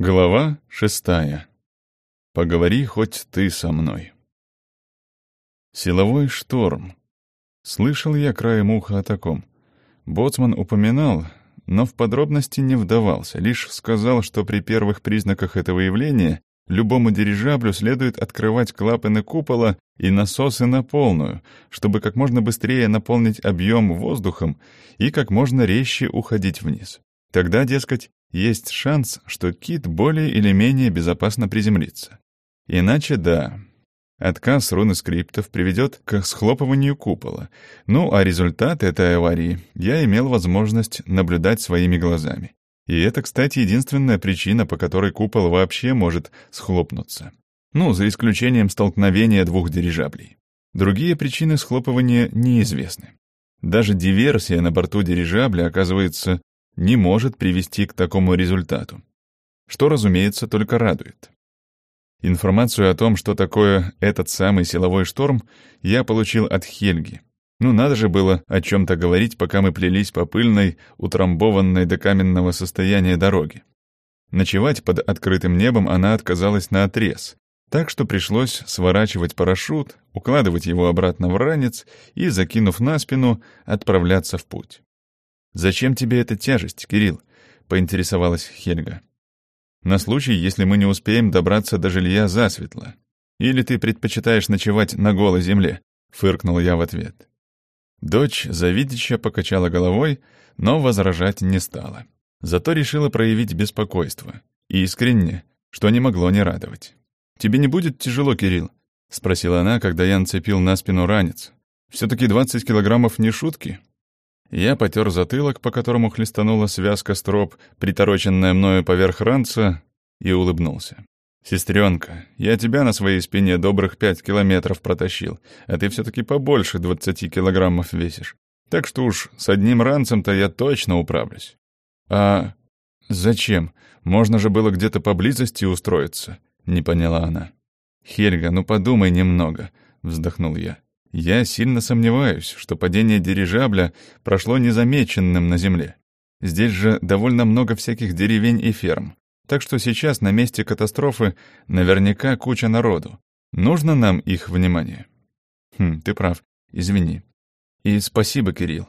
Глава шестая. Поговори хоть ты со мной. Силовой шторм. Слышал я краем уха о таком. Боцман упоминал, но в подробности не вдавался, лишь сказал, что при первых признаках этого явления любому дирижаблю следует открывать клапаны купола и насосы на полную, чтобы как можно быстрее наполнить объем воздухом и как можно резче уходить вниз. Тогда, дескать, есть шанс, что кит более или менее безопасно приземлится. Иначе да. Отказ руны скриптов приведет к схлопыванию купола. Ну, а результат этой аварии я имел возможность наблюдать своими глазами. И это, кстати, единственная причина, по которой купол вообще может схлопнуться. Ну, за исключением столкновения двух дирижаблей. Другие причины схлопывания неизвестны. Даже диверсия на борту дирижабля, оказывается, не может привести к такому результату, что, разумеется, только радует. Информацию о том, что такое этот самый силовой шторм, я получил от Хельги. Ну, надо же было о чем-то говорить, пока мы плелись по пыльной, утрамбованной до каменного состояния дороге. Ночевать под открытым небом она отказалась на отрез, так что пришлось сворачивать парашют, укладывать его обратно в ранец и, закинув на спину, отправляться в путь. «Зачем тебе эта тяжесть, Кирилл?» — поинтересовалась Хельга. «На случай, если мы не успеем добраться до жилья засветло. Или ты предпочитаешь ночевать на голой земле?» — фыркнул я в ответ. Дочь завидяще покачала головой, но возражать не стала. Зато решила проявить беспокойство. И искренне, что не могло не радовать. «Тебе не будет тяжело, Кирилл?» — спросила она, когда я нацепил на спину ранец. «Все-таки двадцать килограммов не шутки?» Я потер затылок, по которому хлестанула связка строп, притороченная мною поверх ранца, и улыбнулся. «Сестренка, я тебя на своей спине добрых пять километров протащил, а ты все-таки побольше двадцати килограммов весишь. Так что уж с одним ранцем-то я точно управлюсь». «А зачем? Можно же было где-то поблизости устроиться», — не поняла она. «Хельга, ну подумай немного», — вздохнул я. Я сильно сомневаюсь, что падение дирижабля прошло незамеченным на Земле. Здесь же довольно много всяких деревень и ферм. Так что сейчас на месте катастрофы наверняка куча народу. Нужно нам их внимание. Хм, ты прав. Извини. И спасибо, Кирилл.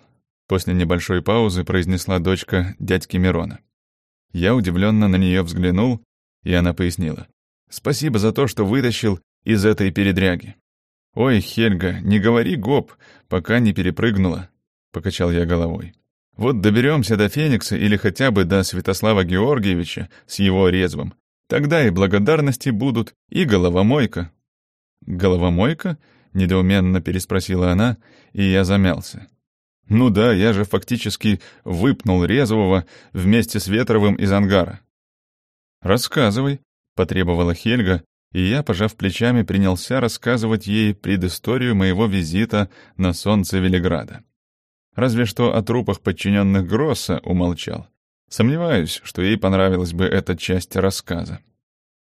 После небольшой паузы произнесла дочка дядьки Мирона. Я удивленно на нее взглянул, и она пояснила. Спасибо за то, что вытащил из этой передряги. «Ой, Хельга, не говори гоп, пока не перепрыгнула», — покачал я головой. «Вот доберемся до Феникса или хотя бы до Святослава Георгиевича с его резвым. Тогда и благодарности будут, и головомойка». «Головомойка?» — недоуменно переспросила она, и я замялся. «Ну да, я же фактически выпнул резвого вместе с Ветровым из ангара». «Рассказывай», — потребовала Хельга, и я, пожав плечами, принялся рассказывать ей предысторию моего визита на солнце Велиграда. Разве что о трупах подчиненных Гросса умолчал. Сомневаюсь, что ей понравилась бы эта часть рассказа.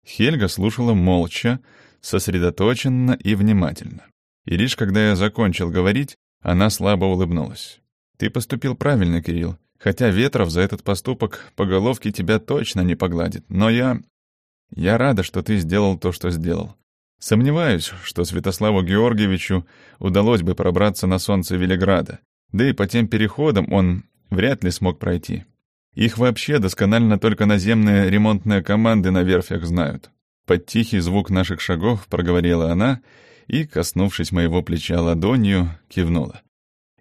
Хельга слушала молча, сосредоточенно и внимательно. И лишь когда я закончил говорить, она слабо улыбнулась. «Ты поступил правильно, Кирилл, хотя Ветров за этот поступок по головке тебя точно не погладит, но я я рада, что ты сделал то, что сделал. Сомневаюсь, что Святославу Георгиевичу удалось бы пробраться на солнце Велиграда, да и по тем переходам он вряд ли смог пройти. Их вообще досконально только наземные ремонтные команды на верфях знают. Под тихий звук наших шагов проговорила она и, коснувшись моего плеча ладонью, кивнула.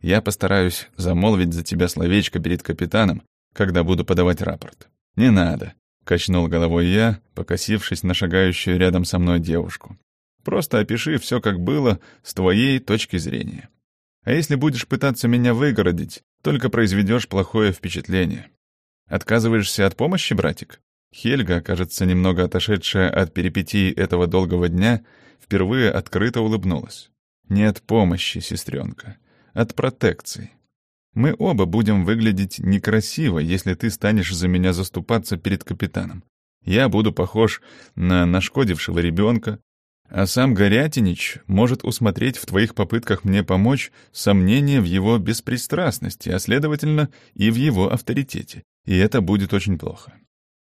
«Я постараюсь замолвить за тебя словечко перед капитаном, когда буду подавать рапорт». «Не надо. — качнул головой я, покосившись на шагающую рядом со мной девушку. «Просто опиши все, как было, с твоей точки зрения. А если будешь пытаться меня выгородить, только произведешь плохое впечатление. Отказываешься от помощи, братик?» Хельга, кажется, немного отошедшая от перипетий этого долгого дня, впервые открыто улыбнулась. «Не от помощи, сестренка, от протекции. Мы оба будем выглядеть некрасиво, если ты станешь за меня заступаться перед капитаном. Я буду похож на нашкодившего ребенка, а сам Горятинич может усмотреть в твоих попытках мне помочь сомнение в его беспристрастности, а следовательно и в его авторитете, и это будет очень плохо.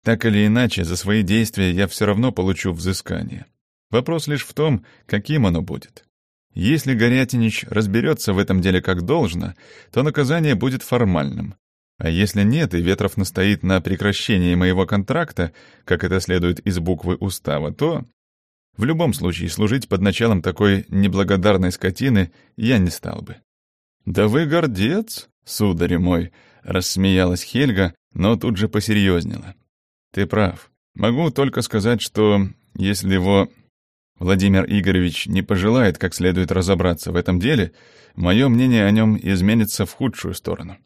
Так или иначе, за свои действия я все равно получу взыскание. Вопрос лишь в том, каким оно будет. Если Горятинич разберется в этом деле как должно, то наказание будет формальным. А если нет, и Ветров настоит на прекращении моего контракта, как это следует из буквы устава, то... В любом случае, служить под началом такой неблагодарной скотины я не стал бы. «Да вы гордец, сударь мой», — рассмеялась Хельга, но тут же посерьезнела. «Ты прав. Могу только сказать, что если его Владимир Игоревич не пожелает как следует разобраться в этом деле, мое мнение о нем изменится в худшую сторону.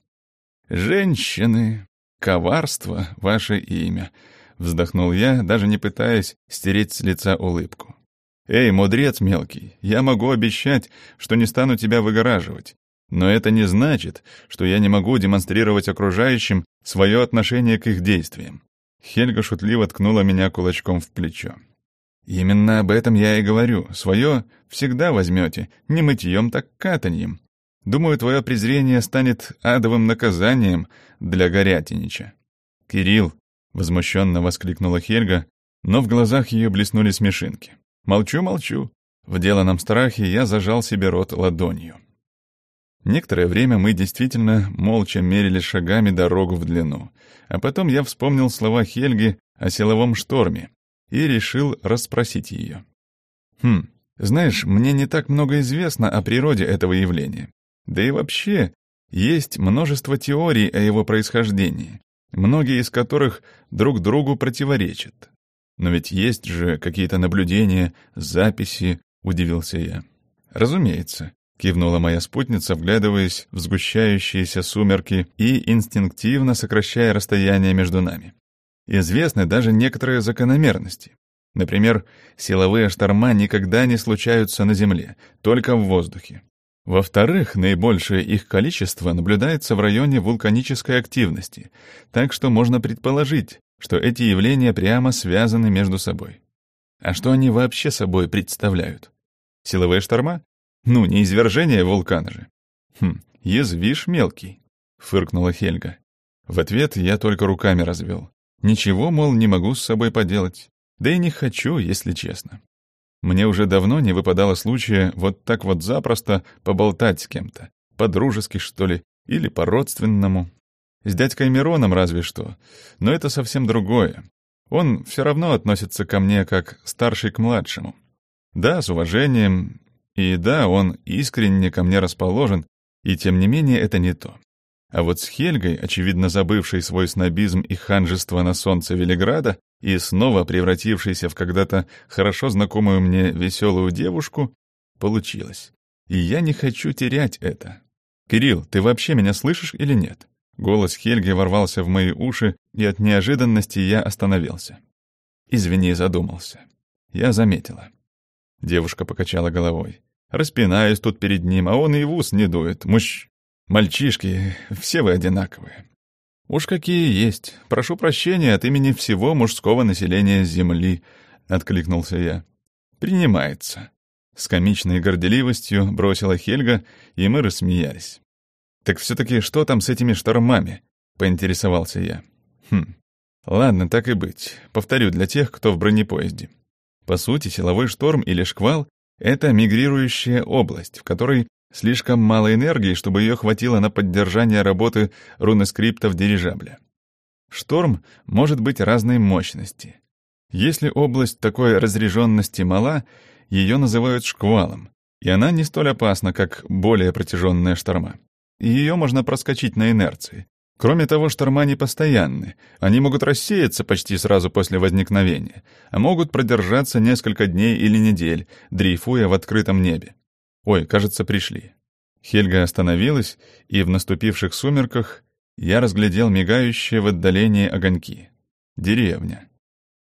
«Женщины, коварство — ваше имя», — вздохнул я, даже не пытаясь стереть с лица улыбку. «Эй, мудрец мелкий, я могу обещать, что не стану тебя выгораживать, но это не значит, что я не могу демонстрировать окружающим свое отношение к их действиям». Хельга шутливо ткнула меня кулачком в плечо. Именно об этом я и говорю. Свое всегда возьмете, не мытьем, так катаньем. Думаю, твое презрение станет адовым наказанием для Горятинича. Кирилл, возмущенно воскликнула Хельга, но в глазах ее блеснули смешинки. Молчу, молчу. В деланном страхе я зажал себе рот ладонью. Некоторое время мы действительно молча мерили шагами дорогу в длину, а потом я вспомнил слова Хельги о силовом шторме, и решил расспросить ее. «Хм, знаешь, мне не так много известно о природе этого явления. Да и вообще, есть множество теорий о его происхождении, многие из которых друг другу противоречат. Но ведь есть же какие-то наблюдения, записи, удивился я. Разумеется, кивнула моя спутница, вглядываясь в сгущающиеся сумерки и инстинктивно сокращая расстояние между нами. Известны даже некоторые закономерности. Например, силовые шторма никогда не случаются на Земле, только в воздухе. Во-вторых, наибольшее их количество наблюдается в районе вулканической активности, так что можно предположить, что эти явления прямо связаны между собой. А что они вообще собой представляют? Силовые шторма? Ну, не извержение вулкана же. Хм, язвишь мелкий, фыркнула Хельга. В ответ я только руками развел. Ничего, мол, не могу с собой поделать. Да и не хочу, если честно. Мне уже давно не выпадало случая вот так вот запросто поболтать с кем-то. По-дружески, что ли, или по-родственному. С дядькой Мироном разве что. Но это совсем другое. Он все равно относится ко мне как старший к младшему. Да, с уважением, и да, он искренне ко мне расположен, и тем не менее это не то. А вот с Хельгой, очевидно забывшей свой снобизм и ханжество на солнце Велиграда и снова превратившейся в когда-то хорошо знакомую мне веселую девушку, получилось. И я не хочу терять это. «Кирилл, ты вообще меня слышишь или нет?» Голос Хельги ворвался в мои уши, и от неожиданности я остановился. «Извини, задумался. Я заметила». Девушка покачала головой. «Распинаюсь тут перед ним, а он и в ус не дует. Мужч... Мальчишки, все вы одинаковые. Уж какие есть. Прошу прощения от имени всего мужского населения Земли, откликнулся я. Принимается. С комичной горделивостью бросила Хельга, и мы рассмеялись. Так все-таки что там с этими штормами? поинтересовался я. Хм. Ладно, так и быть. Повторю для тех, кто в бронепоезде. По сути, силовой шторм или шквал — это мигрирующая область, в которой Слишком мало энергии, чтобы ее хватило на поддержание работы рунескриптов дирижабля. Шторм может быть разной мощности. Если область такой разреженности мала, ее называют шквалом, и она не столь опасна, как более протяженная шторма. ее можно проскочить на инерции. Кроме того, шторма не постоянны. Они могут рассеяться почти сразу после возникновения, а могут продержаться несколько дней или недель, дрейфуя в открытом небе. Ой, кажется, пришли. Хельга остановилась, и в наступивших сумерках я разглядел мигающие в отдалении огоньки. Деревня.